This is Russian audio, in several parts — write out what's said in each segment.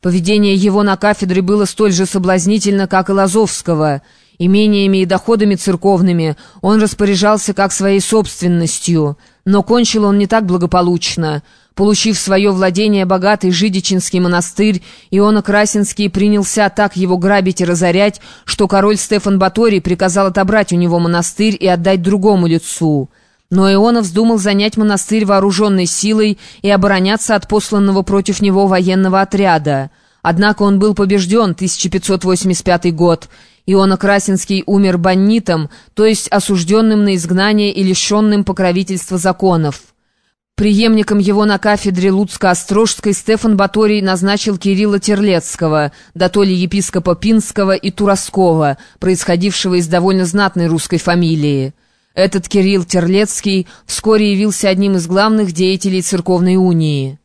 Поведение его на кафедре было столь же соблазнительно, как и Лазовского. Имениями и доходами церковными он распоряжался как своей собственностью, но кончил он не так благополучно. Получив свое владение богатый Жидичинский монастырь, Иона Красинский принялся так его грабить и разорять, что король Стефан Баторий приказал отобрать у него монастырь и отдать другому лицу. Но Иона вздумал занять монастырь вооруженной силой и обороняться от посланного против него военного отряда. Однако он был побежден, 1585 год. Иона Красинский умер баннитом, то есть осужденным на изгнание и лишенным покровительства законов. Приемником его на кафедре Луцко-Острожской Стефан Баторий назначил Кирилла Терлецкого, дотоли епископа Пинского и Туроского, происходившего из довольно знатной русской фамилии. Этот Кирилл Терлецкий вскоре явился одним из главных деятелей церковной унии.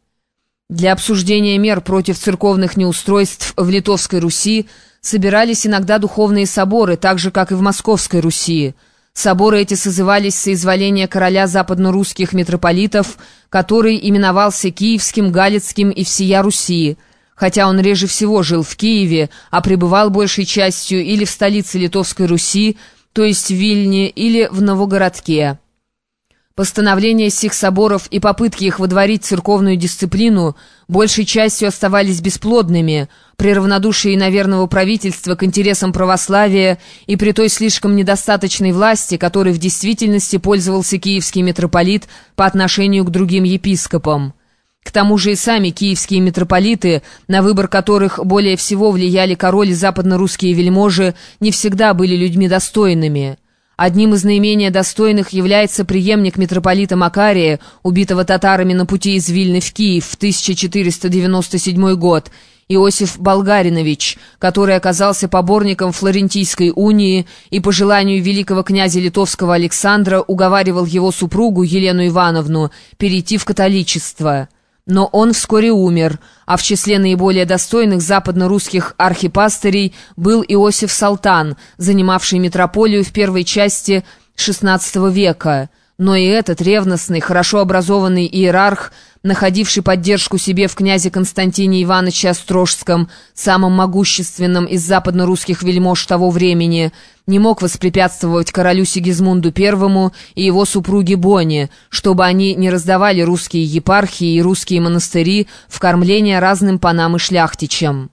Для обсуждения мер против церковных неустройств в Литовской Руси собирались иногда духовные соборы, так же, как и в Московской Руси. Соборы эти созывались соизволения короля западно-русских митрополитов, который именовался Киевским, Галицким и всея Руси, хотя он реже всего жил в Киеве, а пребывал большей частью или в столице Литовской Руси, то есть в Вильне или в Новогородке. Постановления сих соборов и попытки их водворить церковную дисциплину большей частью оставались бесплодными при равнодушии наверного правительства к интересам православия и при той слишком недостаточной власти, которой в действительности пользовался киевский митрополит по отношению к другим епископам. К тому же и сами киевские митрополиты, на выбор которых более всего влияли король и западно-русские вельможи, не всегда были людьми достойными. Одним из наименее достойных является преемник митрополита Макария, убитого татарами на пути из Вильны в Киев в 1497 год, Иосиф Болгаринович, который оказался поборником Флорентийской унии и по желанию великого князя литовского Александра уговаривал его супругу Елену Ивановну перейти в католичество. Но он вскоре умер, а в числе наиболее достойных западно-русских архипастырей был Иосиф Салтан, занимавший митрополию в первой части XVI века. Но и этот ревностный, хорошо образованный иерарх – находивший поддержку себе в князе Константине Ивановиче Острожском, самом могущественном из западно-русских вельмож того времени, не мог воспрепятствовать королю Сигизмунду I и его супруге Боне, чтобы они не раздавали русские епархии и русские монастыри в кормление разным панам и шляхтичам.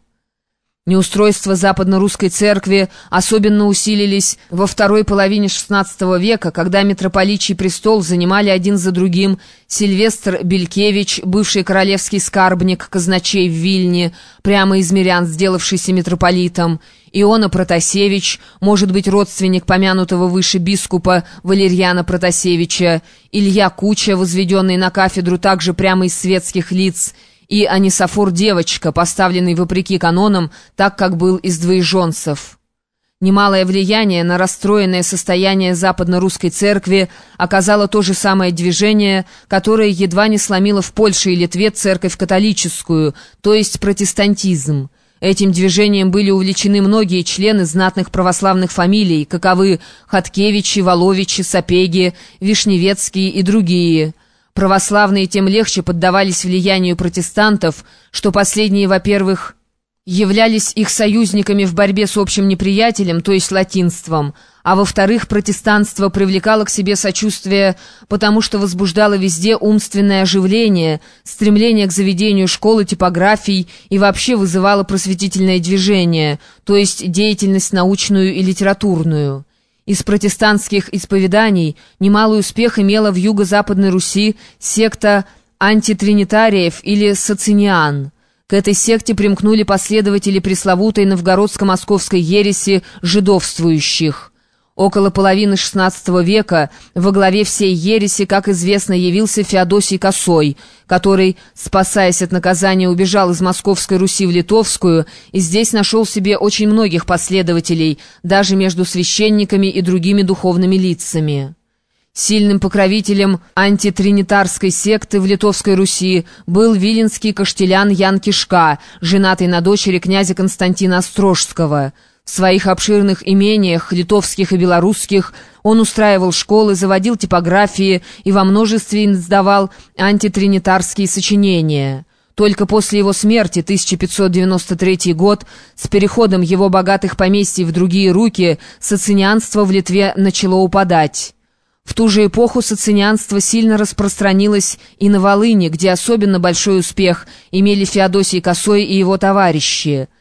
Неустройства западно-русской церкви особенно усилились во второй половине XVI века, когда митрополичий престол занимали один за другим Сильвестр Белькевич, бывший королевский скарбник казначей в Вильне, прямо из мирян, сделавшийся митрополитом, Иона Протасевич, может быть, родственник помянутого выше бискупа Валерьяна Протасевича, Илья Куча, возведенный на кафедру также прямо из светских лиц, и Анисафор девочка, поставленный вопреки канонам, так как был из двоеженцев. Немалое влияние на расстроенное состояние западно-русской церкви оказало то же самое движение, которое едва не сломило в Польше и Литве церковь католическую, то есть протестантизм. Этим движением были увлечены многие члены знатных православных фамилий, каковы Хаткевичи, Воловичи, Сапеги, Вишневецкие и другие – Православные тем легче поддавались влиянию протестантов, что последние, во-первых, являлись их союзниками в борьбе с общим неприятелем, то есть латинством, а во-вторых, протестанство привлекало к себе сочувствие, потому что возбуждало везде умственное оживление, стремление к заведению школы типографий и вообще вызывало просветительное движение, то есть деятельность научную и литературную. Из протестантских исповеданий немалый успех имела в юго-западной Руси секта антитринитариев или социниан. К этой секте примкнули последователи пресловутой новгородско-московской ереси жидовствующих. Около половины XVI века во главе всей ереси, как известно, явился Феодосий Косой, который, спасаясь от наказания, убежал из Московской Руси в Литовскую и здесь нашел себе очень многих последователей, даже между священниками и другими духовными лицами. Сильным покровителем антитринитарской секты в Литовской Руси был виленский каштелян Ян Кишка, женатый на дочери князя Константина Острожского – в своих обширных имениях, литовских и белорусских, он устраивал школы, заводил типографии и во множестве издавал антитринитарские сочинения. Только после его смерти, 1593 год, с переходом его богатых поместий в другие руки, социнианство в Литве начало упадать. В ту же эпоху социнианство сильно распространилось и на Волыне, где особенно большой успех имели Феодосий Косой и его товарищи –